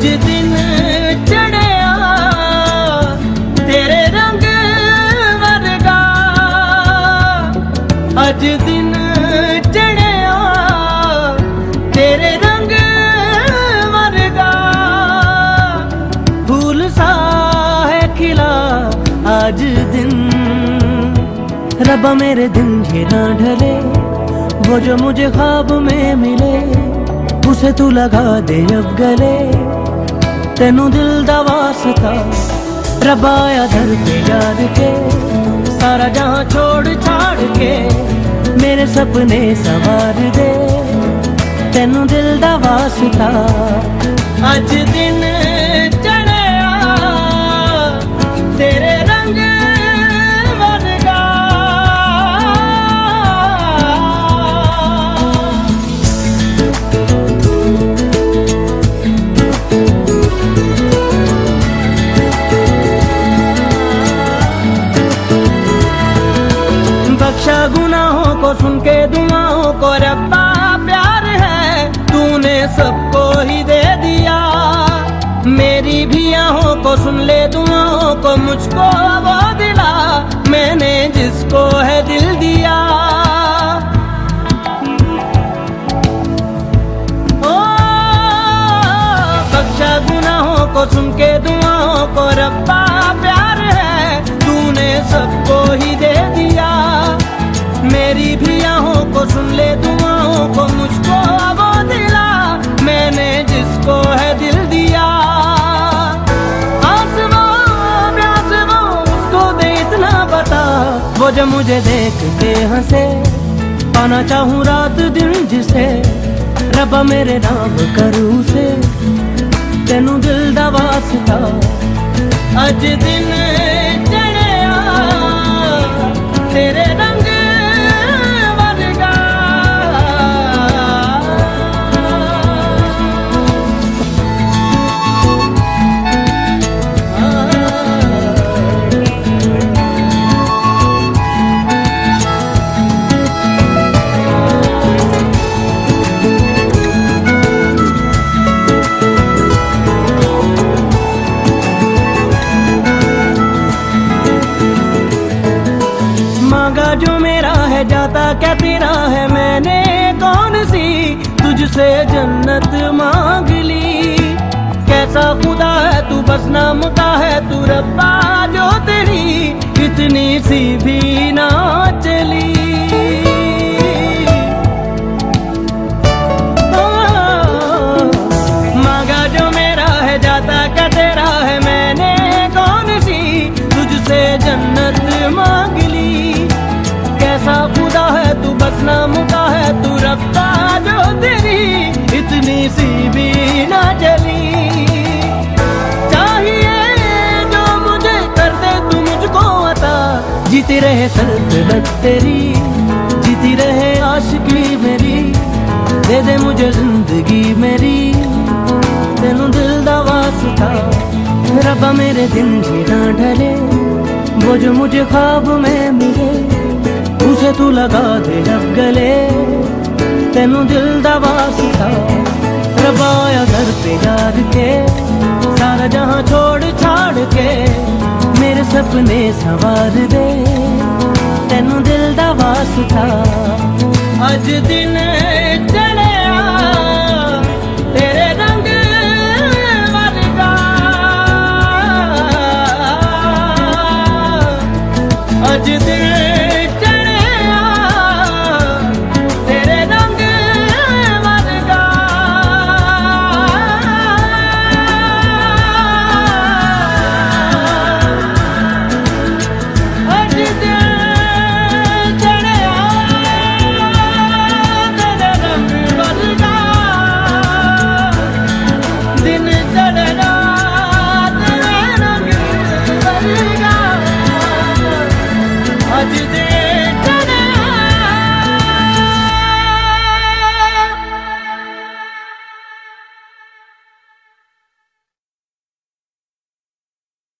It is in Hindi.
कुछ दिन चढ़या, तेरे रंग वर्गा। अज दिन चढ़या, तेरे रंग वर्गा। फूल सा है खिला आज दिन। रबा मेरे दिन ये ना ढले, वो जो मुझे ख्वाब में मिले, उसे तू लगा दे अब गले। तेनू दिल दा वास्ता रबाया पे याद के सारा जहाँ छोड़ छाड़ के मेरे सपने सवार दे। तेनू दिल दा वास्ता अज दिन सुन के दुआओं को रब्बा, प्यार है, तूने सबको ही दे दिया। मेरी भी आहों को सुन ले, दुआओं को मुझको वो दिला। मैंने जिसको है दिल दिया। गुनाहों को सुन के दुआओं को रब्बा, प्यार है, तूने सबको ही को सुन ले दुआओं को मुझको वो दिला। मैंने जिसको है दिल दिया। उसको दे इतना बता वो जो मुझे देख के हंसे, पाना चाहूँ रात दिन जिसे। रबा मेरे नाम करूँ से तेनू दिल दा वास्ता। अज दिन क्या तेरा है मैंने? कौन सी? तुझसे जन्नत मांग ली। कैसा खुदा है तू? बस नाम का है तू रब्बा जो तेरी जीती रहे सल्तनत तेरी, जीती रहे आशिकी मेरी, दे दे मुझे ज़िंदगी मेरी। तेनू दिल दा वास्ता रबा मेरे दिन जीना ढले, वो जो मुझे ख्वाब में मिले, उसे तू लगा दे अब गले। तेनू दिल दा वास्ता रबाया घर पे याद के, सारा जहाँ छोड़ छाड़ के मेरे सपने सवार दे तेनू दिल दा वास्ता अज